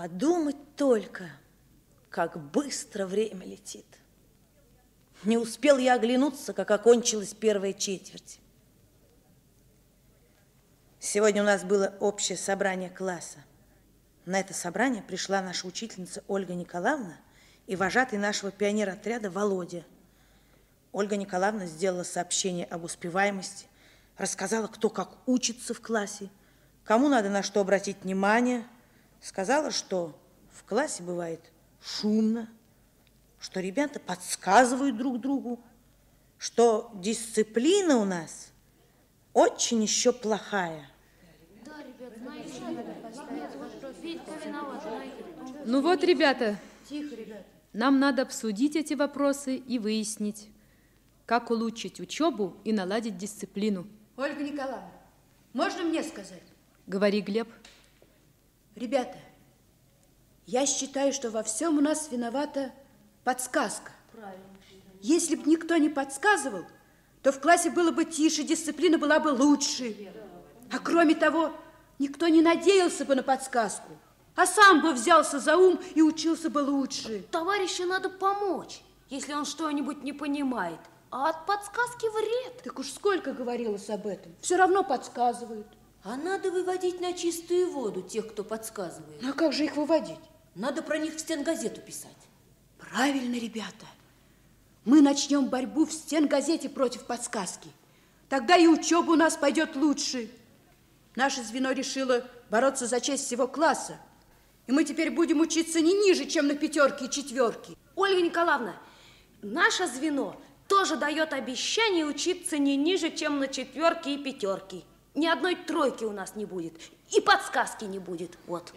Подумать только, как быстро время летит. Не успел я оглянуться, как окончилась первая четверть. Сегодня у нас было общее собрание класса. На это собрание пришла наша учительница Ольга Николаевна и вожатый нашего пионер-отряда Володя. Ольга Николаевна сделала сообщение об успеваемости, рассказала, кто как учится в классе, кому надо на что обратить внимание, сказала, что в классе бывает шумно, что ребята подсказывают друг другу, что дисциплина у нас очень еще плохая. Ну вот, ребята, нам надо обсудить эти вопросы и выяснить, как улучшить учебу и наладить дисциплину. Ольга Николаевна, можно мне сказать? Говори, Глеб. Ребята, я считаю, что во всем у нас виновата подсказка. Правильно. Если бы никто не подсказывал, то в классе было бы тише, дисциплина была бы лучше. А кроме того, никто не надеялся бы на подсказку а сам бы взялся за ум и учился бы лучше. Товарищу надо помочь, если он что-нибудь не понимает. А от подсказки вред. Так уж сколько говорилось об этом. Все равно подсказывают. А надо выводить на чистую воду тех, кто подсказывает. Ну, а как же их выводить? Надо про них в стенгазету писать. Правильно, ребята. Мы начнем борьбу в стенгазете против подсказки. Тогда и учеба у нас пойдет лучше. Наше звено решило бороться за честь всего класса. И мы теперь будем учиться не ниже, чем на пятерке и четверке. Ольга Николаевна, наше звено тоже дает обещание учиться не ниже, чем на четверке и пятерке. Ни одной тройки у нас не будет. И подсказки не будет. Вот.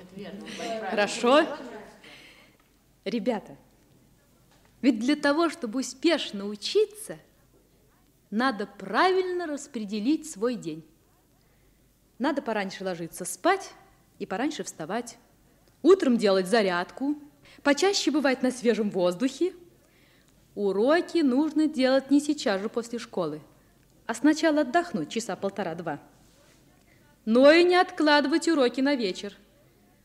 Хорошо. Ребята, ведь для того, чтобы успешно учиться, надо правильно распределить свой день. Надо пораньше ложиться спать и пораньше вставать утром делать зарядку, почаще бывать на свежем воздухе. Уроки нужно делать не сейчас же после школы, а сначала отдохнуть часа полтора-два. Но и не откладывать уроки на вечер,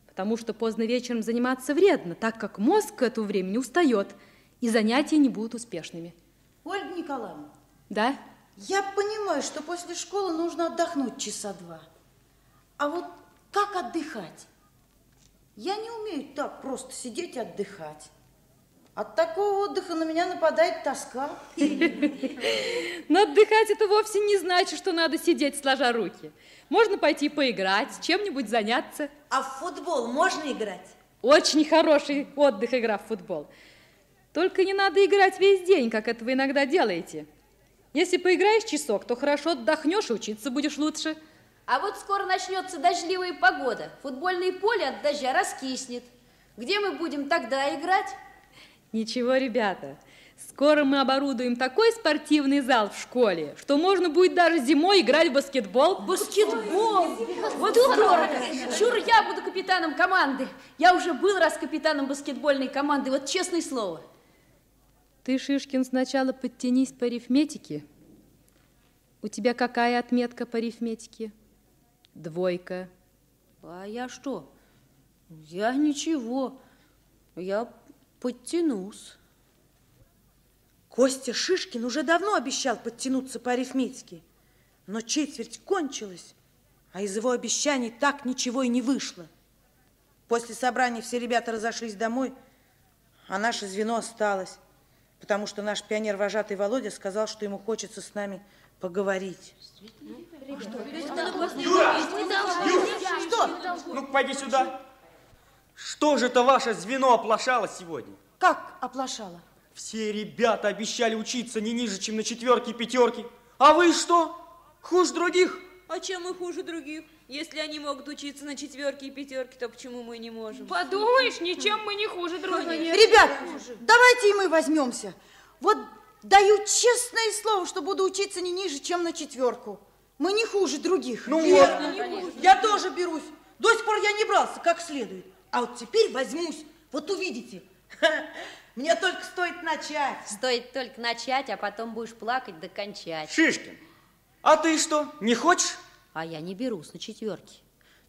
потому что поздно вечером заниматься вредно, так как мозг к этому времени устает, и занятия не будут успешными. Ольга Николаевна. Да? Я понимаю, что после школы нужно отдохнуть часа два. А вот как отдыхать? Я не умею так просто сидеть и отдыхать. От такого отдыха на меня нападает тоска. Но отдыхать это вовсе не значит, что надо сидеть сложа руки. Можно пойти поиграть, чем-нибудь заняться. А в футбол можно играть? Очень хороший отдых, игра в футбол. Только не надо играть весь день, как это вы иногда делаете. Если поиграешь часок, то хорошо отдохнешь и учиться будешь лучше. А вот скоро начнется дождливая погода. Футбольное поле от дождя раскиснет. Где мы будем тогда играть? Ничего, ребята. Скоро мы оборудуем такой спортивный зал в школе, что можно будет даже зимой играть в баскетбол. Баскетбол? Вот здорово! Чур, я буду капитаном команды. Я уже был раз капитаном баскетбольной команды, вот честное слово. Ты, Шишкин, сначала подтянись по арифметике. У тебя какая отметка по арифметике? Двойка. А я что? Я ничего. Я подтянусь. Костя Шишкин уже давно обещал подтянуться по арифметике, но четверть кончилась, а из его обещаний так ничего и не вышло. После собрания все ребята разошлись домой, а наше звено осталось, потому что наш пионер-вожатый Володя сказал, что ему хочется с нами поговорить. Юра! Юра! Что? Ну, пойди сюда. Что же это ваше звено оплошало сегодня? Как оплошало? Все ребята обещали учиться не ниже, чем на четверке и пятерке. А вы что? Хуже других? А чем мы хуже других? Если они могут учиться на четверке и пятерке, то почему мы не можем? Подумаешь, ничем мы не хуже других. Ребят, давайте и мы возьмемся. Вот даю честное слово, что буду учиться не ниже, чем на четверку. Мы не хуже других. Ну Верно, вот. Я тоже берусь. До сих пор я не брался как следует. А вот теперь возьмусь. Вот увидите. Мне только стоит начать. Стоит только начать, а потом будешь плакать до кончать. Шишкин, а ты что, не хочешь? А я не берусь на четверки.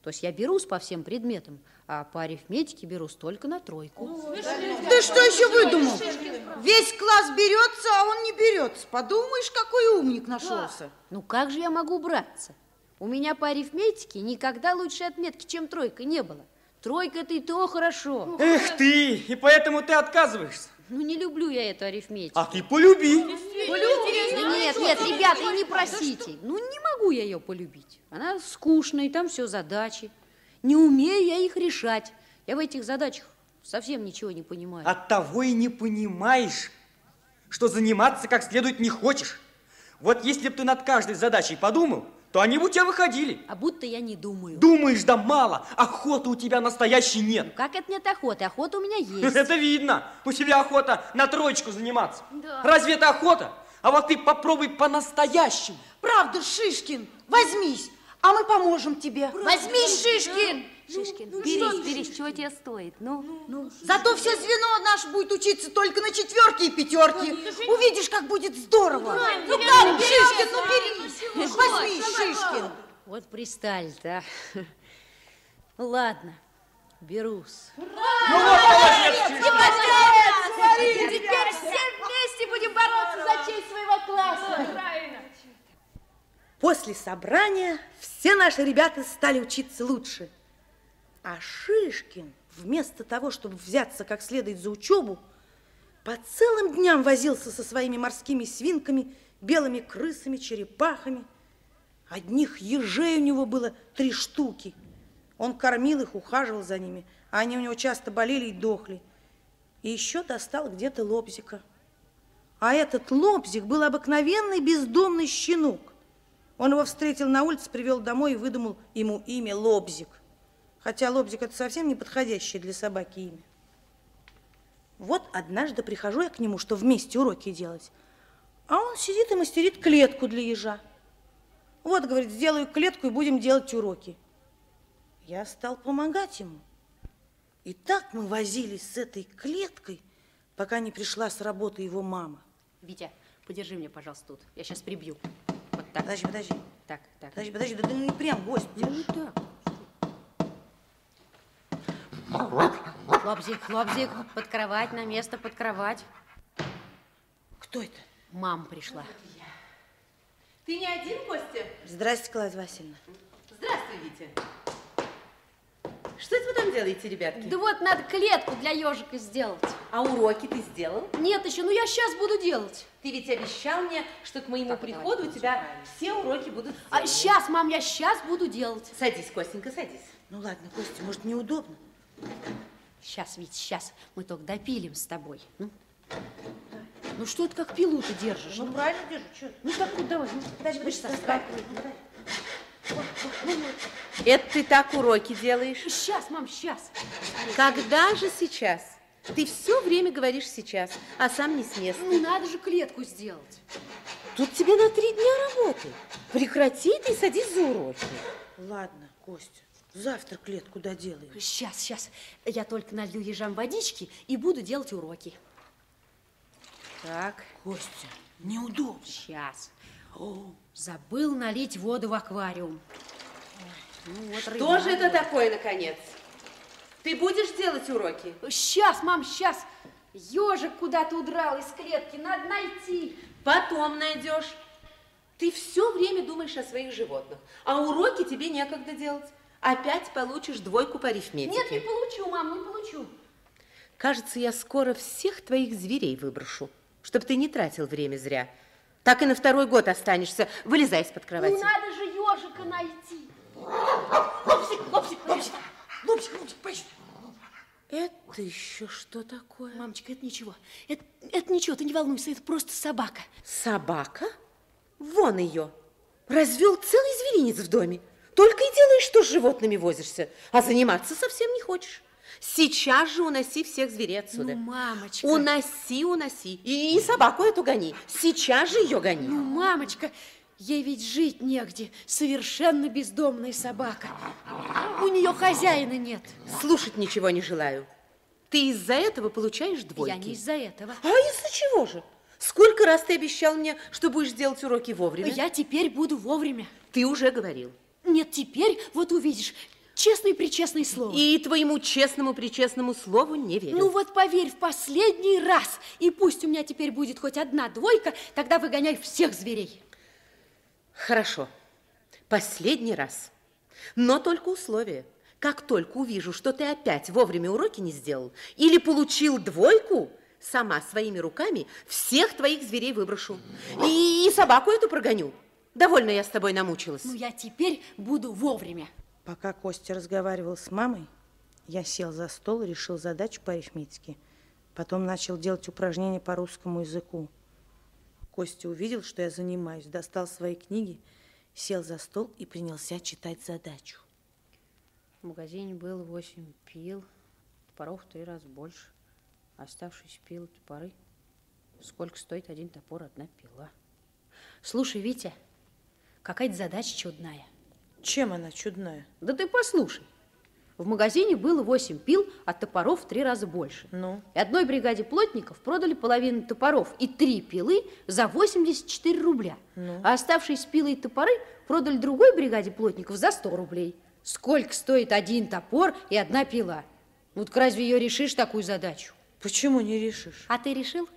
То есть я берусь по всем предметам, а по арифметике берусь только на тройку. Ты что еще выдумал? Весь класс берется, а он не берется. Подумаешь, какой умник нашелся. Ну как же я могу браться? У меня по арифметике никогда лучше отметки, чем тройка, не было. Тройка и то хорошо. Эх ты, и поэтому ты отказываешься. Ну не люблю я эту арифметику. А ты полюби. Да нет, нет, ребята, и не просите. Ну не могу я ее полюбить. Она скучная, и там все задачи. Не умею я их решать. Я в этих задачах совсем ничего не понимаю. От того и не понимаешь, что заниматься как следует не хочешь. Вот если бы ты над каждой задачей подумал, то они бы у тебя выходили. А будто я не думаю. Думаешь, да мало, охоты у тебя настоящей нет. Как это нет охоты? Охота у меня есть. Это видно. У тебя охота на троечку заниматься. Разве это охота? А вот ты попробуй по-настоящему. Правда, Шишкин, возьмись, а мы поможем тебе. Возьмись, Шишкин! Шишкин, берись, берись, чего тебе стоит? Ну, ну. Зато все звено наше будет учиться только на четверки и пятерки. Увидишь, как будет здорово. Ну как, Шишкин, ну берись. Возьми, Шишкин. Вот пристали-то, а. Ну, ладно, берусь. Ну вот, молодец, Теперь все вместе будем бороться за честь своего класса. После собрания все наши ребята стали учиться лучше. А Шишкин, вместо того, чтобы взяться как следует за учебу, по целым дням возился со своими морскими свинками, белыми крысами, черепахами. Одних ежей у него было три штуки. Он кормил их, ухаживал за ними, а они у него часто болели и дохли. И еще достал где-то лобзика. А этот лобзик был обыкновенный бездомный щенок. Он его встретил на улице, привел домой и выдумал ему имя Лобзик. Хотя Лобзик это совсем не подходящее для собаки имя. Вот однажды прихожу я к нему, что вместе уроки делать. А он сидит и мастерит клетку для ежа. Вот, говорит, сделаю клетку и будем делать уроки. Я стал помогать ему. И так мы возились с этой клеткой, пока не пришла с работы его мама. Витя, подержи меня, пожалуйста, тут. Я сейчас прибью. Вот так. Подожди, подожди. Так, так. Подожди, подожди, да ты не прям гость. Ну, не так. Лобзик, лобзик, под кровать, на место, под кровать. Кто это? Мама пришла. Ты не один, Костя? Здрасте, Клавдия Васильевна. Здравствуй, Витя. Что это вы там делаете, ребятки? Да вот, надо клетку для ежика сделать. А уроки ты сделал? Нет еще, ну я сейчас буду делать. Ты ведь обещал мне, что к моему приходу у тебя все уроки будут А сделаны. сейчас, мам, я сейчас буду делать. Садись, Костенька, садись. Ну ладно, Костя, может, неудобно? Сейчас, Вить, сейчас. Мы только допилим с тобой. Ну, ну что ты как пилу ты держишь? Ну, правильно держу, что? Ну так вот давай. Ну, Подожди, подожди, соскакивает. Это ты так уроки делаешь? Сейчас, мам, сейчас. Когда же сейчас? Ты все время говоришь сейчас, а сам не с места. Ну надо же клетку сделать. Тут тебе на три дня работы. Прекрати ты и садись за уроки. Ладно, Костя, завтра клетку доделаем. Сейчас, сейчас. Я только налью ежам водички и буду делать уроки. Так, Костя, неудобно. сейчас. О, забыл налить воду в аквариум. Ну, вот Что же это такое, наконец? Ты будешь делать уроки? Сейчас, мам, сейчас. Ежик куда-то удрал из клетки, надо найти. Потом найдешь. Ты все время думаешь о своих животных, а уроки тебе некогда делать. Опять получишь двойку по арифметике. Нет, не получу, мам, не получу. Кажется, я скоро всех твоих зверей выброшу, чтобы ты не тратил время зря. Так и на второй год останешься. Вылезай из-под кровати. Ну, надо же ежика найти. Это еще что такое? Мамочка, это ничего. Это, это ничего, ты не волнуйся, это просто собака. Собака? Вон ее. Развел целый зверинец в доме. Только и делаешь, что с животными возишься, а заниматься совсем не хочешь. Сейчас же уноси всех зверей отсюда. Ну, мамочка. Уноси, уноси. И, и собаку эту гони. Сейчас же ее гони. Ну, мамочка, ей ведь жить негде. Совершенно бездомная собака. У нее хозяина нет. Слушать ничего не желаю. Ты из-за этого получаешь двойки. Я не из-за этого. А из-за чего же? Сколько раз ты обещал мне, что будешь делать уроки вовремя? Я теперь буду вовремя. Ты уже говорил. Нет, теперь вот увидишь. честное-причестное слово. И твоему честному-причестному слову не верю. Ну вот поверь в последний раз, и пусть у меня теперь будет хоть одна двойка, тогда выгоняй всех зверей. Хорошо, последний раз. Но только условие. Как только увижу, что ты опять вовремя уроки не сделал или получил двойку, сама своими руками всех твоих зверей выброшу. И собаку эту прогоню. Довольно я с тобой намучилась. Ну я теперь буду вовремя. Пока Костя разговаривал с мамой, я сел за стол и решил задачу по арифметике. Потом начал делать упражнения по русскому языку. Костя увидел, что я занимаюсь, достал свои книги, сел за стол и принялся читать задачу. В магазине было восемь пил, топоров в три раза больше. Оставшиеся пилы, топоры. Сколько стоит один топор, одна пила. Слушай, Витя, какая-то задача чудная. Чем она чудная? Да ты послушай. В магазине было восемь пил, а топоров в три раза больше. Ну? И одной бригаде плотников продали половину топоров и три пилы за 84 рубля. Ну? А оставшиеся пилы и топоры продали другой бригаде плотников за 100 рублей. Сколько стоит один топор и одна пила? Так разве ее решишь, такую задачу? Почему не решишь? А ты решил?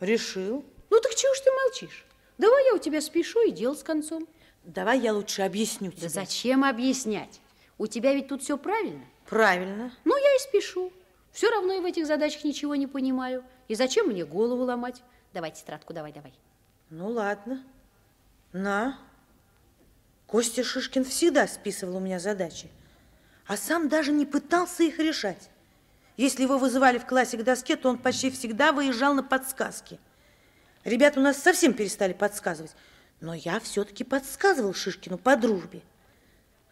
Решил. Ну, так чего ж ты молчишь? Давай я у тебя спешу и дело с концом. Давай я лучше объясню тебе. Да зачем объяснять? У тебя ведь тут все правильно. Правильно. Ну, я и спешу. Все равно я в этих задачах ничего не понимаю. И зачем мне голову ломать? Давай тетрадку, давай, давай. Ну, ладно. На. Костя Шишкин всегда списывал у меня задачи, а сам даже не пытался их решать. Если его вызывали в классе к доске, то он почти всегда выезжал на подсказки. Ребята у нас совсем перестали подсказывать, но я все-таки подсказывал Шишкину по дружбе.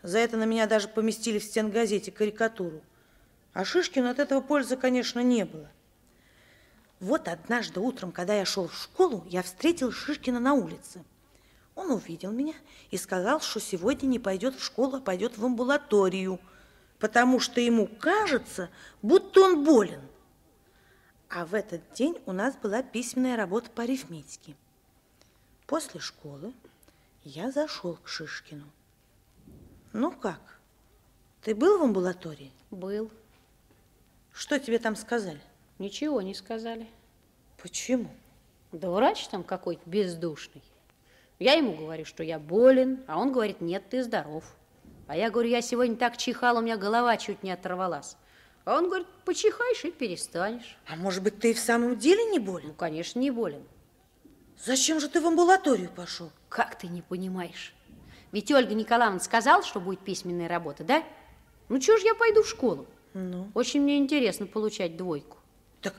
За это на меня даже поместили в стенгазете карикатуру. А Шишкину от этого пользы, конечно, не было. Вот однажды утром, когда я шел в школу, я встретил Шишкина на улице. Он увидел меня и сказал, что сегодня не пойдет в школу, а пойдет в амбулаторию, потому что ему кажется, будто он болен. А в этот день у нас была письменная работа по арифметике. После школы я зашел к Шишкину. Ну как, ты был в амбулатории? Был. Что тебе там сказали? Ничего не сказали. Почему? Да врач там какой-то бездушный. Я ему говорю, что я болен, а он говорит, нет, ты здоров. А я говорю, я сегодня так чихал, у меня голова чуть не оторвалась. А он говорит, почихаешь и перестанешь. А может быть, ты и в самом деле не болен? Ну, конечно, не болен. Зачем же ты в амбулаторию пошел? Как ты не понимаешь? Ведь Ольга Николаевна сказала, что будет письменная работа, да? Ну, чего ж я пойду в школу? Ну? Очень мне интересно получать двойку. Так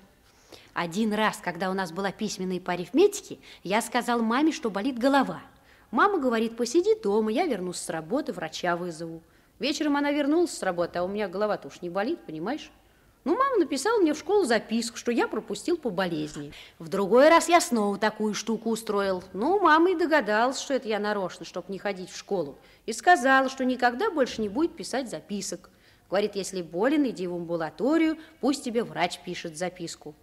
Один раз, когда у нас была письменная по арифметике, я сказал маме, что болит голова. Мама говорит, посиди дома, я вернусь с работы, врача вызову. Вечером она вернулась с работы, а у меня голова-то уж не болит, понимаешь? Ну, мама написала мне в школу записку, что я пропустил по болезни. В другой раз я снова такую штуку устроил. Ну, мама и догадалась, что это я нарочно, чтобы не ходить в школу. И сказала, что никогда больше не будет писать записок. Говорит, если болен, иди в амбулаторию, пусть тебе врач пишет записку.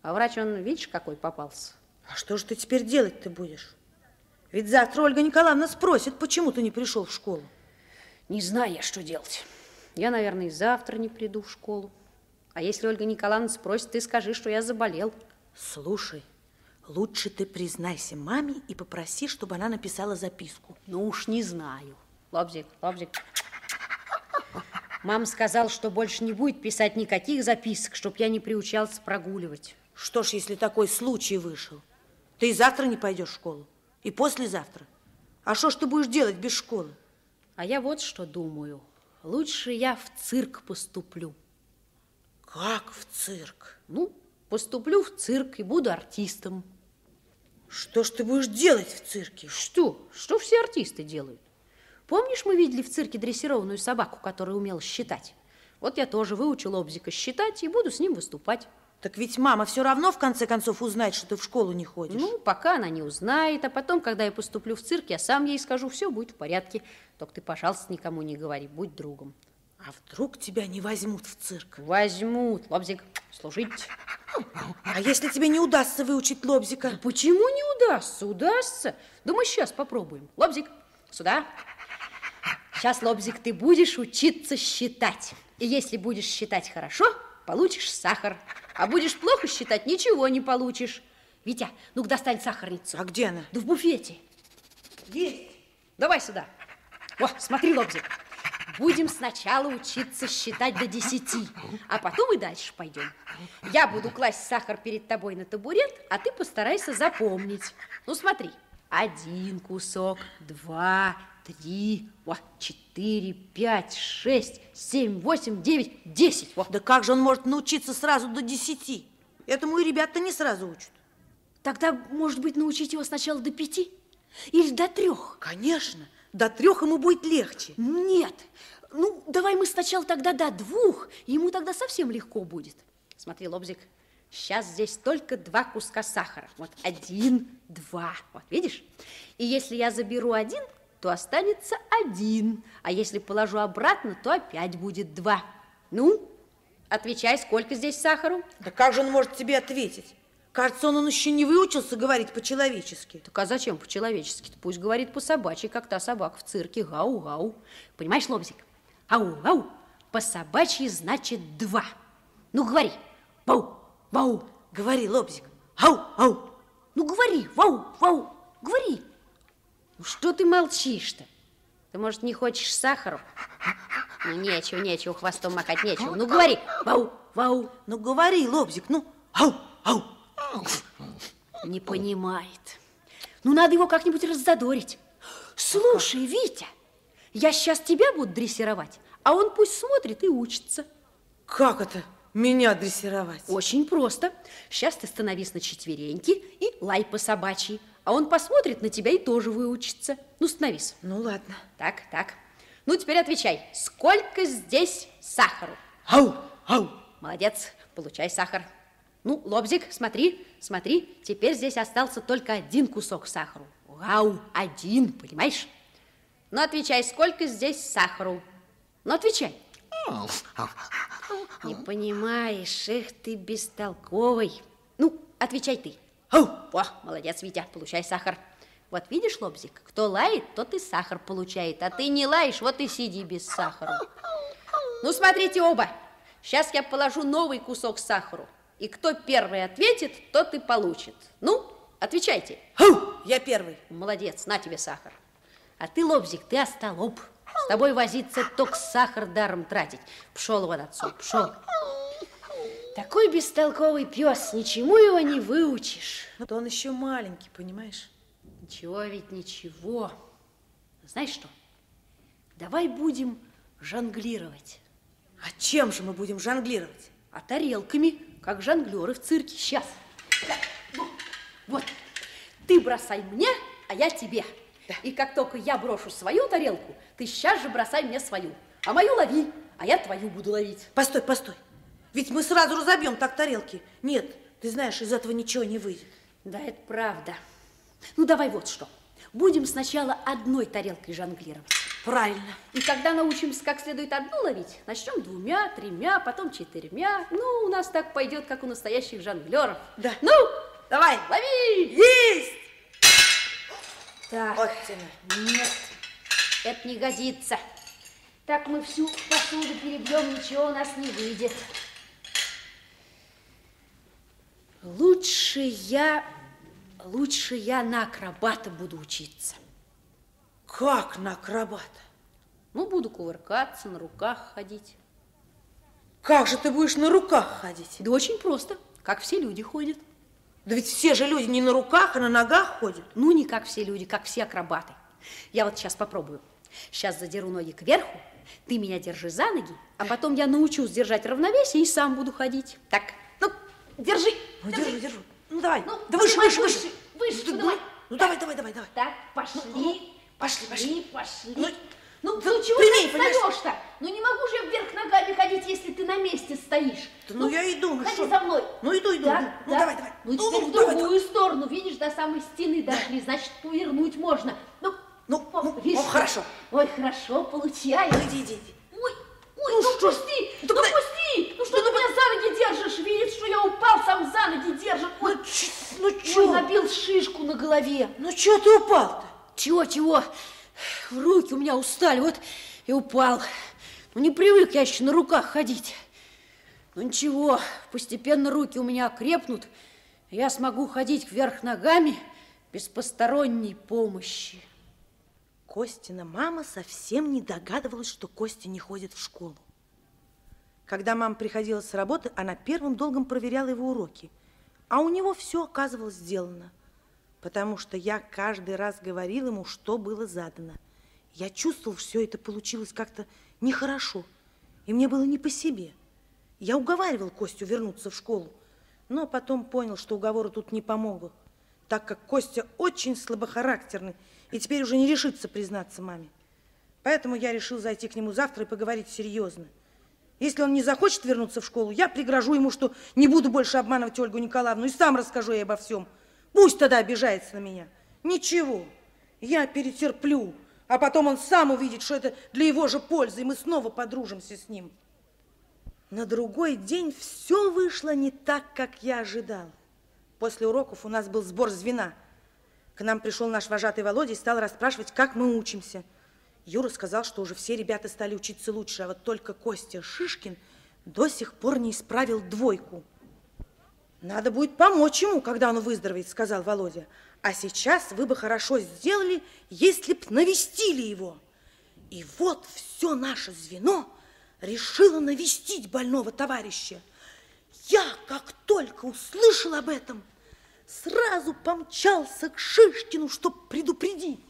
А врач, он, видишь, какой попался. А что же ты теперь делать ты будешь? Ведь завтра Ольга Николаевна спросит, почему ты не пришел в школу. Не знаю я, что делать. Я, наверное, и завтра не приду в школу. А если Ольга Николаевна спросит, ты скажи, что я заболел. Слушай, лучше ты признайся маме и попроси, чтобы она написала записку. Ну уж не знаю. Лобзик, лобзик. Мама сказала, что больше не будет писать никаких записок, чтоб я не приучался прогуливать. Что ж, если такой случай вышел? Ты и завтра не пойдешь в школу, и послезавтра. А что ж ты будешь делать без школы? А я вот что думаю. Лучше я в цирк поступлю. Как в цирк? Ну, поступлю в цирк и буду артистом. Что ж ты будешь делать в цирке? Что? Что все артисты делают? Помнишь, мы видели в цирке дрессированную собаку, которая умела считать? Вот я тоже выучил Обзика считать и буду с ним выступать. Так ведь мама все равно в конце концов узнает, что ты в школу не ходишь. Ну, пока она не узнает, а потом, когда я поступлю в цирк, я сам ей скажу, все будет в порядке. Только ты, пожалуйста, никому не говори, будь другом. А вдруг тебя не возьмут в цирк? Возьмут, Лобзик, служить. А если тебе не удастся выучить лобзика? Почему не удастся? Удастся. Да мы сейчас попробуем. Лобзик, сюда. Сейчас, Лобзик, ты будешь учиться считать. И если будешь считать хорошо, получишь сахар. А будешь плохо считать, ничего не получишь. Витя, ну-ка достань сахарницу. А где она? Да в буфете. Есть. Давай сюда. О, смотри, Лобзик. Будем сначала учиться считать до десяти, а потом и дальше пойдем. Я буду класть сахар перед тобой на табурет, а ты постарайся запомнить. Ну, смотри. Один кусок, два, три, о, четыре, пять, шесть, семь, восемь, девять, десять. О, Да как же он может научиться сразу до десяти? Этому и ребята не сразу учат. Тогда, может быть, научить его сначала до пяти или до трех? Конечно, до трех ему будет легче. Нет. Ну, давай мы сначала тогда до двух, ему тогда совсем легко будет. Смотри, Лобзик, сейчас здесь только два куска сахара. Вот один, два. Вот, видишь? И если я заберу один, то останется один. А если положу обратно, то опять будет два. Ну, отвечай, сколько здесь сахару? Да как же он может тебе ответить? Кажется, он, он еще не выучился говорить по-человечески. Так а зачем по-человечески? -то? Пусть говорит по-собачьи, как та собака в цирке. Гау-гау. Понимаешь, Лобзик? Ау-ау. По-собачьи значит два. Ну, говори. Вау, вау. Говори, Лобзик. Ау, ау. Ну, говори. Вау, вау. Говори. Ну, что ты молчишь-то? Ты, может, не хочешь сахару? Ну, нечего, нечего, хвостом махать нечего. Ну, говори. Вау, вау. Ну, говори, Лобзик, ну. Ау, ау. Не понимает. Ну, надо его как-нибудь раззадорить. Слушай, Витя, я сейчас тебя буду дрессировать, а он пусть смотрит и учится. Как это меня дрессировать? Очень просто. Сейчас ты становись на четвереньки и лай по собачьи, а он посмотрит на тебя и тоже выучится. Ну, становись. Ну, ладно. Так, так. Ну, теперь отвечай. Сколько здесь сахару? Ау, ау. Молодец, получай сахар. Ну, Лобзик, смотри, смотри, теперь здесь остался только один кусок сахару. Вау, один, понимаешь? Ну, отвечай, сколько здесь сахару? Ну, отвечай. Не понимаешь, эх ты бестолковый. Ну, отвечай ты. О, молодец, Витя, получай сахар. Вот видишь, Лобзик, кто лает, тот и сахар получает, а ты не лаешь, вот и сиди без сахара. Ну, смотрите оба, сейчас я положу новый кусок сахару, и кто первый ответит, тот и получит. Ну, отвечайте. Ау, я первый. Молодец, на тебе сахар. А ты, Лобзик, ты остолоп. С тобой возиться, только сахар даром тратить. Пшел вон отцу, пшел. Такой бестолковый пес, ничему его не выучишь. Вот он еще маленький, понимаешь? Ничего ведь ничего. Знаешь что? Давай будем жонглировать. А чем же мы будем жонглировать? А тарелками, как жонглеры в цирке. Сейчас. Вот. Ты бросай мне, а я тебе. И как только я брошу свою тарелку, ты сейчас же бросай мне свою. А мою лови, а я твою буду ловить. Постой, постой. Ведь мы сразу разобьем так тарелки. Нет, ты знаешь, из этого ничего не выйдет. Да, это правда. Ну, давай вот что. Будем сначала одной тарелкой жонглировать. Правильно. И когда научимся как следует одну ловить, начнем двумя, тремя, потом четырьмя. Ну, у нас так пойдет, как у настоящих жонглеров. Да. Ну, Давай. лови! Есть! Так, Вот тебе. нет, это не годится. Так мы всю посуду перебьем, ничего у нас не выйдет. Лучше я, лучше я на акробата буду учиться. Как на акробата? Ну, буду кувыркаться, на руках ходить. Как же ты будешь на руках ходить? Да очень просто, как все люди ходят. Да ведь все же люди не на руках, а на ногах ходят. Ну, не как все люди, как все акробаты. Я вот сейчас попробую. Сейчас задеру ноги кверху, ты меня держи за ноги, а потом я научусь держать равновесие и сам буду ходить. Так, ну, держи. Ну, держу, держу. Ну, давай. Ну, да выше, поднимай выше, выше. выше, Ну, ну, давай. Ну, давай, давай, давай, давай. Так, пошли. Пошли, пошли, пошли. Ну, Ну, да ну чего прямей, ты встаешь-то? Ну, не могу же я вверх ногами ходить, если ты на месте стоишь. Да ну, я иду, ну Ходи что? за мной. Ну, иду, иду, Так, иду. Ну, так. давай, давай. Ну, Ну, теперь ну, в давай, другую сторону, видишь, до самой стены дошли, значит, повернуть можно. Ну, Ну, о, ну, видишь? ну, хорошо. Ой, хорошо, получай. Ну, иди, иди, иди. Ой, ой, Ну, ну, что? пусти, Ну, ну, пусти. Ну, что ты меня за ноги держишь? Видишь, что я упал, сам за ноги держит. Ой, Ну, ч- ну, ой, чё? набил шишку на голове. Ну, чё ты упал-то? Чего, чего? Руки у меня устали, вот и упал. Ну, не привык я еще на руках ходить. Ну, ничего, постепенно руки у меня крепнут, и я смогу ходить вверх ногами без посторонней помощи. Костина мама совсем не догадывалась, что Костя не ходит в школу. Когда мама приходила с работы, она первым долгом проверяла его уроки, а у него все оказывалось сделано, потому что я каждый раз говорил ему, что было задано. Я чувствовал, все это получилось как-то нехорошо, и мне было не по себе. Я уговаривал Костю вернуться в школу, но потом понял, что уговоры тут не помогут, так как Костя очень слабохарактерный и теперь уже не решится признаться маме. Поэтому я решил зайти к нему завтра и поговорить серьезно. Если он не захочет вернуться в школу, я пригрожу ему, что не буду больше обманывать Ольгу Николаевну и сам расскажу ей обо всем. Пусть тогда обижается на меня. Ничего, я перетерплю, а потом он сам увидит, что это для его же пользы, и мы снова подружимся с ним. На другой день все вышло не так, как я ожидал. После уроков у нас был сбор звена. К нам пришел наш вожатый Володя и стал расспрашивать, как мы учимся – Юра сказал, что уже все ребята стали учиться лучше, а вот только Костя Шишкин до сих пор не исправил двойку. Надо будет помочь ему, когда он выздоровеет, сказал Володя. А сейчас вы бы хорошо сделали, если б навестили его. И вот все наше звено решило навестить больного товарища. Я, как только услышал об этом, сразу помчался к Шишкину, чтобы предупредить.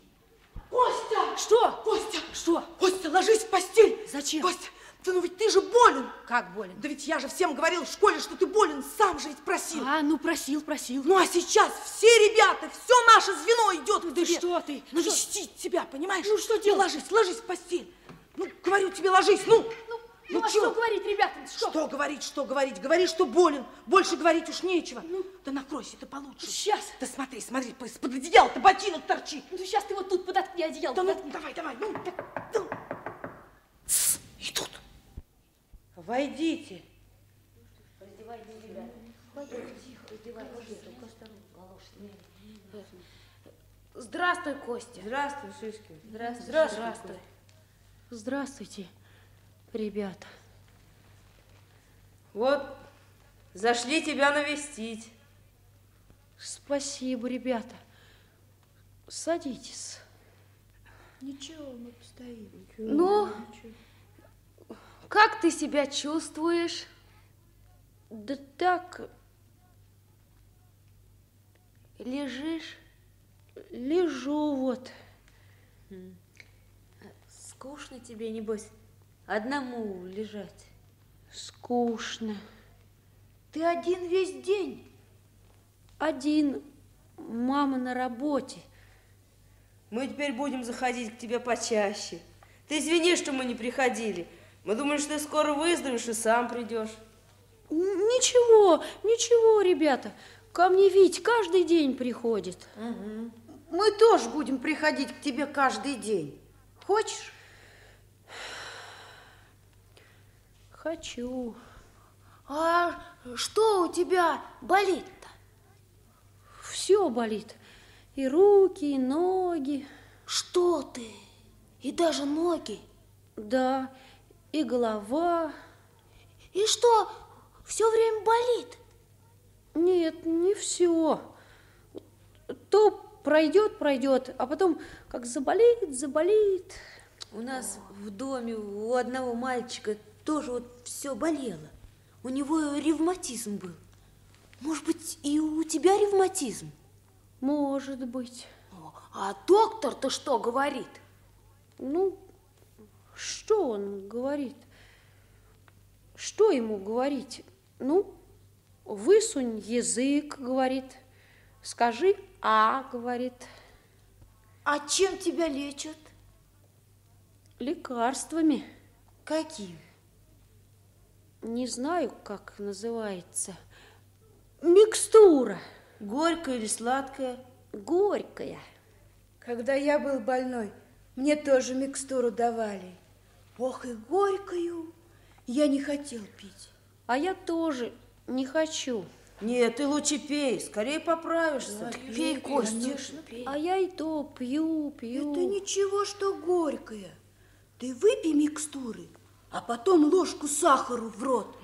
Костя! Что? Костя! Что? Костя, ложись в постель! Зачем? Костя, ты ну ведь ты же болен! Как болен? Да ведь я же всем говорил в школе, что ты болен, сам же ведь просил. А, ну просил, просил. Ну а сейчас все ребята, все наше звено идет к Да тебе. что ты? Навестить тебя, понимаешь? Ну, что Ну, делать? ложись, ложись в постель. Ну, говорю тебе, ложись, ну. Ну, Ну, ну, а что говорить, ребята? Что? Что говорить, что говорить? Говори, что болен. Больше говорить уж нечего. Ну. да накройся ты получше. Сейчас. Да смотри, смотри, из-под одеяла-то ботинок торчит. Ну, сейчас ты вот тут подоткни одеяло. Да ну, подоткни. давай, давай, ну, так, ну. Войдите. Здравствуй, Костя. Здравствуй, Шишкин. Здравствуй. Здравствуй. Здравствуйте, ребята. Вот, зашли тебя навестить. Спасибо, ребята. Садитесь. Ничего, мы постоим. Ну, как ты себя чувствуешь? Да так, Лежишь? лежу вот. Скучно тебе, небось, одному лежать. Скучно. Ты один весь день. Один. Мама на работе. Мы теперь будем заходить к тебе почаще. Ты извини, что мы не приходили. Мы думали, что ты скоро выздоровеешь и сам придешь. Ничего, ничего, ребята. Ко мне Вить каждый день приходит. Мы тоже будем приходить к тебе каждый день. Хочешь? Хочу. А что у тебя болит-то? Все болит. И руки, и ноги. Что ты? И даже ноги? Да, и голова. И что, все время болит? Нет, не все. То пройдет, пройдет, а потом как заболеет, заболеет. У нас в доме у одного мальчика тоже вот все болело. У него ревматизм был. Может быть, и у тебя ревматизм? Может быть. О, А доктор-то что говорит? Ну, что он говорит? Что ему говорить? Ну, высунь язык, говорит. Скажи «а», говорит. А чем тебя лечат? Лекарствами. Каким? Не знаю, как называется. Микстура. Горькое или сладкое? Горькая. Когда я был больной, мне тоже микстуру давали. Ох, и горькую. Я не хотел пить. А я тоже не хочу. Нет, ты лучше пей, скорее поправишься. Пей, Костя. Конечно, А я и то пью, пью. Это ничего, что горькое. Ты выпей микстуры, а потом ложку сахару в рот.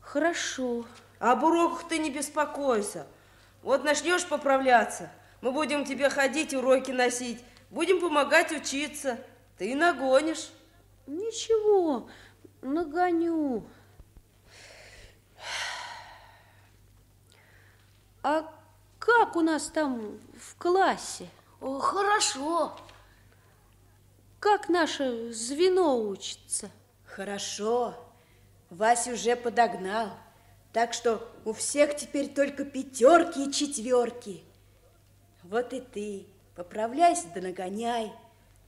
Хорошо. Об уроках ты не беспокойся. Вот начнешь поправляться, мы будем тебе ходить, уроки носить, будем помогать учиться. Ты нагонишь. Ничего, нагоню. А как у нас там в классе? О, хорошо. Как наше звено учится? Хорошо. Вась уже подогнал. Так что у всех теперь только пятерки и четверки. Вот и ты. Поправляйся да нагоняй.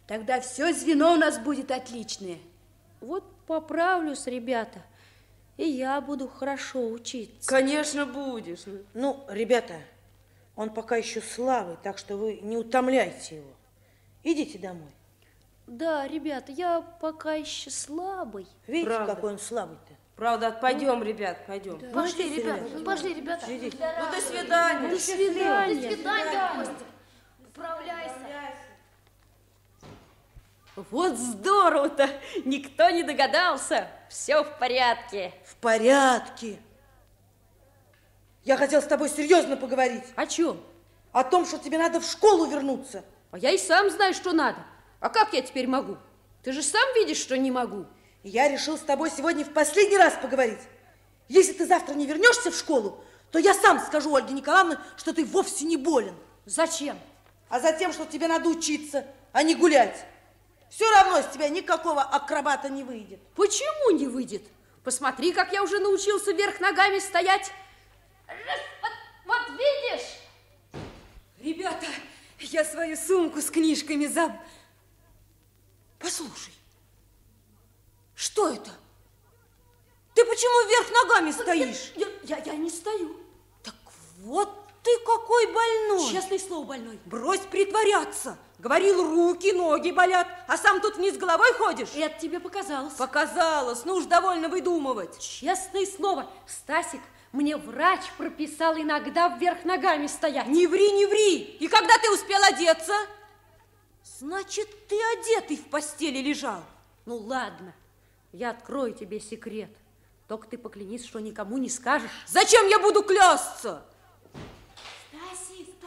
Тогда все звено у нас будет отличное. Вот поправлюсь, ребята, и я буду хорошо учиться. Конечно, будешь. Ну, ребята, он пока еще слабый, так что вы не утомляйте его. Идите домой. Да, ребята, я пока еще слабый. Видите, Правда. какой он слабый-то? Правда, пойдем, ребят, пойдем. Пошли, ребята, пошли, ребята. Ну, до свидания. До свидания. До свидания, Костя. Управляйся. Вот здорово-то! Никто не догадался. Все в порядке. В порядке. Я хотел с тобой серьезно поговорить. О чем? О том, что тебе надо в школу вернуться. А я и сам знаю, что надо. А как я теперь могу? Ты же сам видишь, что не могу. Я решил с тобой сегодня в последний раз поговорить. Если ты завтра не вернешься в школу, то я сам скажу Ольге Николаевне, что ты вовсе не болен. Зачем? А затем, что тебе надо учиться, а не гулять. Все равно из тебя никакого акробата не выйдет. Почему не выйдет? Посмотри, как я уже научился вверх ногами стоять. Вот видишь? Ребята, я свою сумку с книжками заб... Послушай, что это? Ты почему вверх ногами стоишь? Я, я, я не стою. Так вот ты какой больной. Честное слово, больной. Брось притворяться. Говорил, руки, ноги болят, а сам тут вниз головой ходишь? Это тебе показалось. Показалось, ну уж довольно выдумывать. Честное слово, Стасик, мне врач прописал иногда вверх ногами стоять. Не ври, не ври. И когда ты успел одеться? Значит, ты одетый в постели лежал. Ну ладно, я открою тебе секрет. Только ты поклянись, что никому не скажешь. Зачем я буду клясться?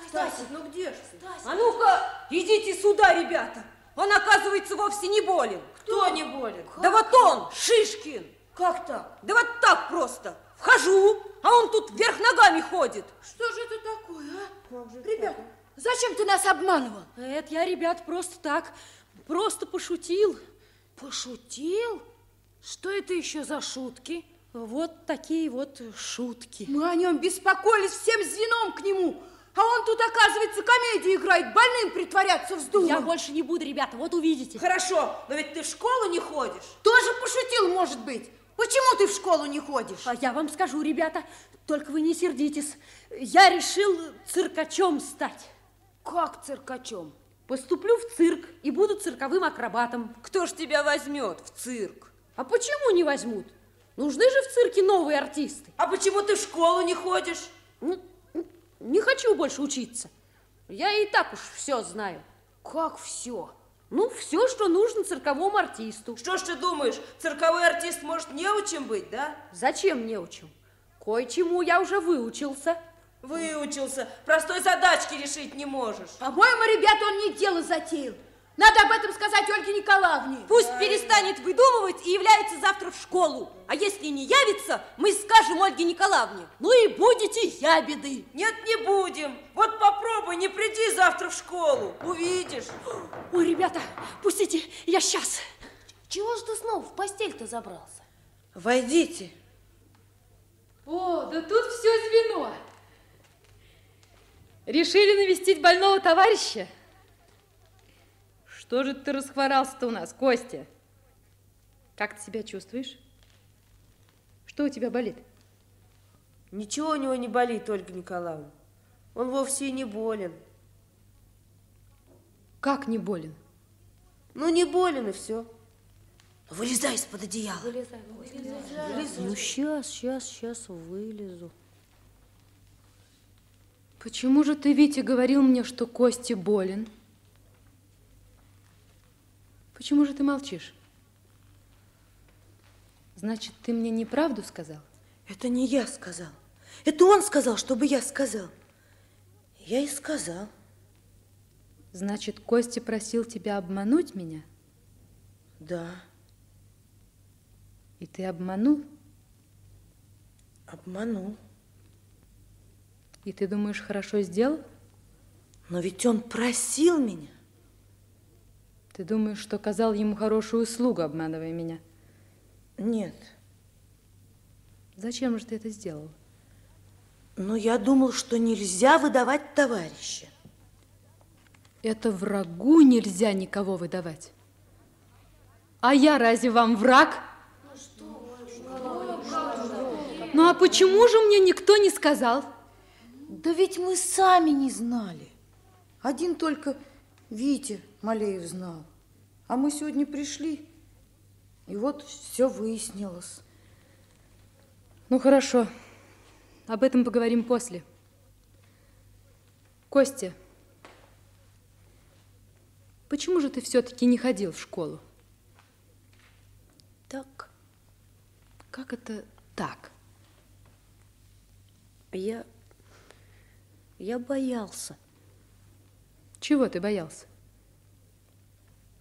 Стасик, ну где же ты? А ну-ка, идите сюда, ребята. Он, оказывается, вовсе не болен. Кто не болен? Да вот он, Шишкин. Как так? Да вот так просто. Вхожу, а он тут вверх ногами ходит. Что же это такое, а? Ребята, зачем ты нас обманывал? Это я, ребят, просто так, просто пошутил. Пошутил? Что это еще за шутки? Вот такие вот шутки. Мы о нем беспокоились всем звеном к нему. А он тут, оказывается, комедию играет, больным притворяться вздумал. Я больше не буду, ребята, вот увидите. Хорошо, но ведь ты в школу не ходишь. Тоже пошутил, может быть. Почему ты в школу не ходишь? А я вам скажу, ребята, только вы не сердитесь. Я решил циркачом стать. Как циркачом? Поступлю в цирк и буду цирковым акробатом. Кто ж тебя возьмет в цирк? А почему не возьмут? Нужны же в цирке новые артисты. А почему ты в школу не ходишь? Не хочу больше учиться. Я и так уж все знаю. Как все? Ну, все, что нужно цирковому артисту. Что ж ты думаешь, цирковой артист может неучим быть, да? Зачем не учу? Кое-чему я уже выучился. Выучился, простой задачки решить не можешь. По-моему, ребята, он не дело затеял. Надо об этом сказать Ольге Николаевне. Пусть перестанет выдумывать и является завтра в школу. А если не явится, мы скажем Ольге Николаевне. Ну и будете ябеды. Нет, не будем. Вот попробуй, не приди завтра в школу. Увидишь. Ой, ребята, пустите, я сейчас. Чего же ты снова в постель-то забрался? Войдите. О, да тут все звено. Решили навестить больного товарища? Что же ты расхворался-то у нас, Костя? Как ты себя чувствуешь? Что у тебя болит? Ничего у него не болит, Ольга Николаевна. Он вовсе и не болен. Как не болен? Ну, не болен и все. Вылезай из-под одеяла. Ну, сейчас, сейчас, сейчас вылезу. Почему же ты, Витя, говорил мне, что Костя болен? Почему же ты молчишь? Значит, ты мне неправду сказал? Это не я сказал. Это он сказал, чтобы я сказал. Я и сказал. Значит, Костя просил тебя обмануть меня? Да. И ты обманул? Обманул. И ты думаешь, хорошо сделал? Но ведь он просил меня. Ты думаешь, что оказал ему хорошую услугу, обманывая меня? Нет. Зачем же ты это сделал? Но я думал, что нельзя выдавать товарища. Это врагу нельзя никого выдавать. А я разве вам враг? Ну а почему же мне никто не сказал? Да ведь мы сами не знали. Один только Витя Малеев знал. А мы сегодня пришли, и вот все выяснилось. Ну хорошо, об этом поговорим после. Костя, почему же ты все-таки не ходил в школу? Так, Как это так? я... Я боялся, Чего ты боялся?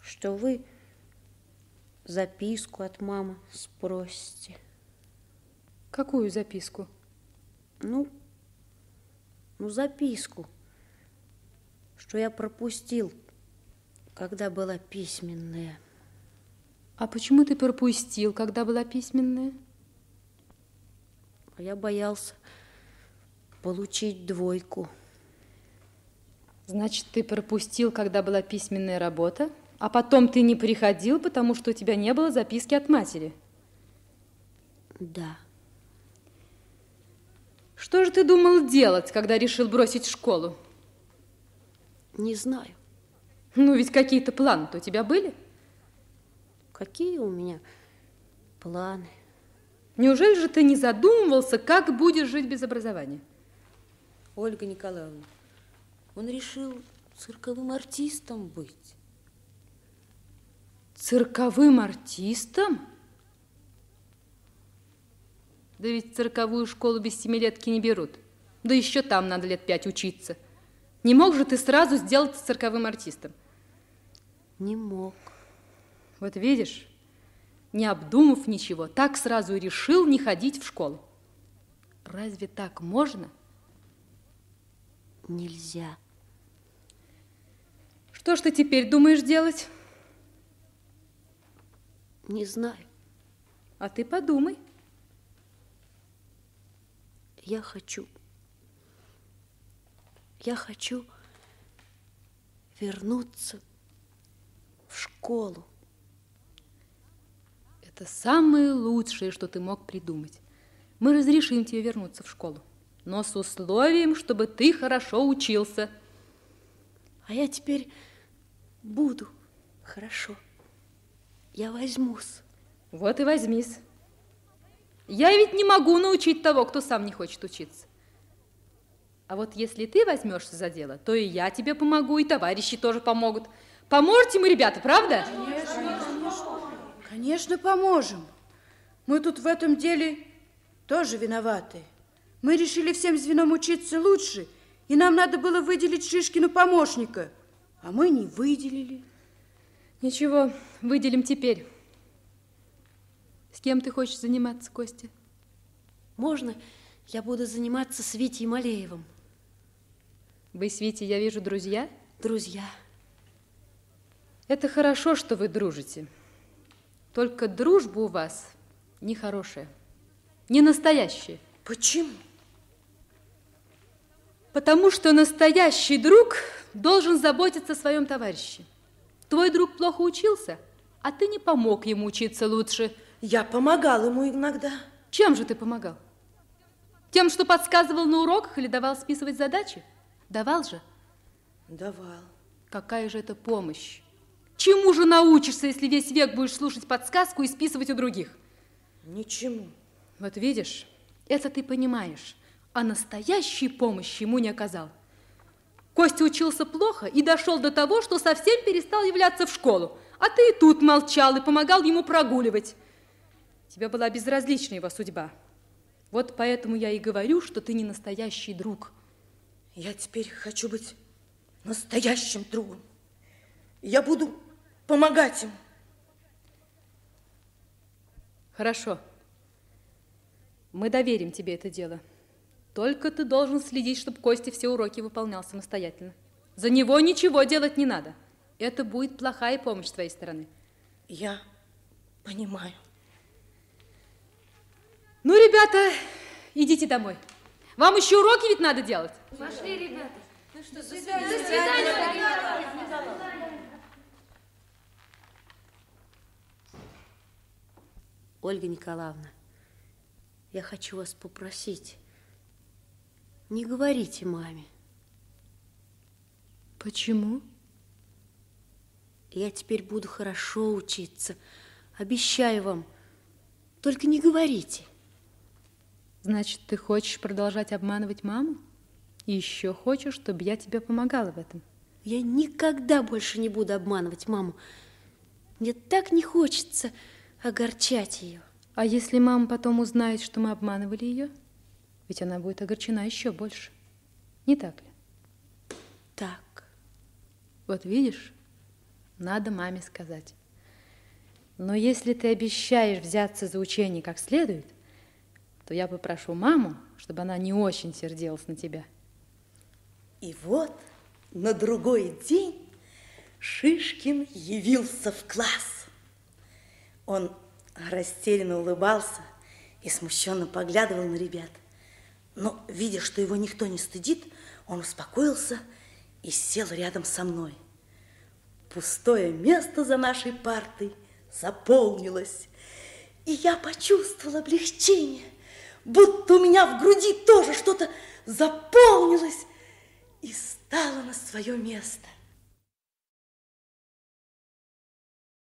Что вы записку от мамы спросите. Какую записку? Ну, ну, записку, что я пропустил, когда была письменная. А почему ты пропустил, когда была письменная? А я боялся получить двойку. Значит, ты пропустил, когда была письменная работа, а потом ты не приходил, потому что у тебя не было записки от матери. Да. Что же ты думал делать, когда решил бросить школу? Не знаю, Ну, ведь какие-то планы-то у тебя были? какие у меня планы. Неужели же ты не задумывался, как будешь жить без образования? Ольга Николаевна, он решил цирковым артистом быть. Цирковым артистом? Да ведь цирковую школу без семилетки не берут. Да еще там надо лет пять учиться. Не мог же ты сразу сделаться цирковым артистом? Не мог. Вот видишь, не обдумав ничего, так сразу и решил не ходить в школу. Разве так можно? Нельзя. Что ж ты теперь думаешь делать? Не знаю. А ты подумай. Я хочу... Я хочу вернуться в школу. Это самое лучшее, что ты мог придумать. Мы разрешим тебе вернуться в школу, но с условием, чтобы ты хорошо учился. А я теперь буду хорошо. Я возьмусь. Вот и возьмись. Я ведь не могу научить того, кто сам не хочет учиться. А вот если ты возьмешься за дело, то и я тебе помогу, и товарищи тоже помогут. Поможете мы, ребята, правда? Конечно, поможем. Мы тут в этом деле тоже виноваты. Мы решили всем звеном учиться лучше, и нам надо было выделить Шишкину помощника, а мы не выделили. Ничего, выделим теперь. С кем ты хочешь заниматься, Костя? Можно я буду заниматься с Витей Малеевым? Вы с Витей, я вижу, друзья? Друзья. Это хорошо, что вы дружите. Только дружба у вас нехорошая, не настоящая. Почему? Потому что настоящий друг должен заботиться о своем товарище. Твой друг плохо учился, а ты не помог ему учиться лучше. Я помогал ему иногда. Чем же ты помогал? Тем, что подсказывал на уроках или давал списывать задачи? Давал же? Давал. Какая же это помощь? Чему же научишься, если весь век будешь слушать подсказку и списывать у других? Ничему. Вот видишь, это ты понимаешь, а настоящей помощи ему не оказал. Костя учился плохо и дошел до того, что совсем перестал являться в школу. а ты и тут молчал и помогал ему прогуливать. Тебе была безразлична его судьба. Вот поэтому я и говорю, что ты не настоящий друг. Я теперь хочу быть настоящим другом. Я буду помогать ему. Хорошо. Мы доверим тебе это дело. Только ты должен следить, чтобы Костя все уроки выполнял самостоятельно. За него ничего делать не надо. Это будет плохая помощь с твоей стороны. Я понимаю. Ну, ребята, идите домой. Вам еще уроки ведь надо делать. Пошли, ребята. Ольга Николаевна, я хочу вас попросить, не говорите маме. Почему? Я теперь буду хорошо учиться, обещаю вам. Только не говорите. Значит, ты хочешь продолжать обманывать маму? И еще хочешь, чтобы я тебе помогала в этом? Я никогда больше не буду обманывать маму. Мне так не хочется огорчать ее. А если мама потом узнает, что мы обманывали ее? Ведь она будет огорчена еще больше. Не так ли? Так. Вот видишь, надо маме сказать. Но если ты обещаешь взяться за учение как следует, то я попрошу маму, чтобы она не очень сердилась на тебя. И вот на другой день Шишкин явился в класс. Он растерянно улыбался и смущенно поглядывал на ребят. Но, видя, что его никто не стыдит, он успокоился и сел рядом со мной. Пустое место за нашей партой заполнилось, и я почувствовала облегчение, будто у меня в груди тоже что-то заполнилось и стало на свое место.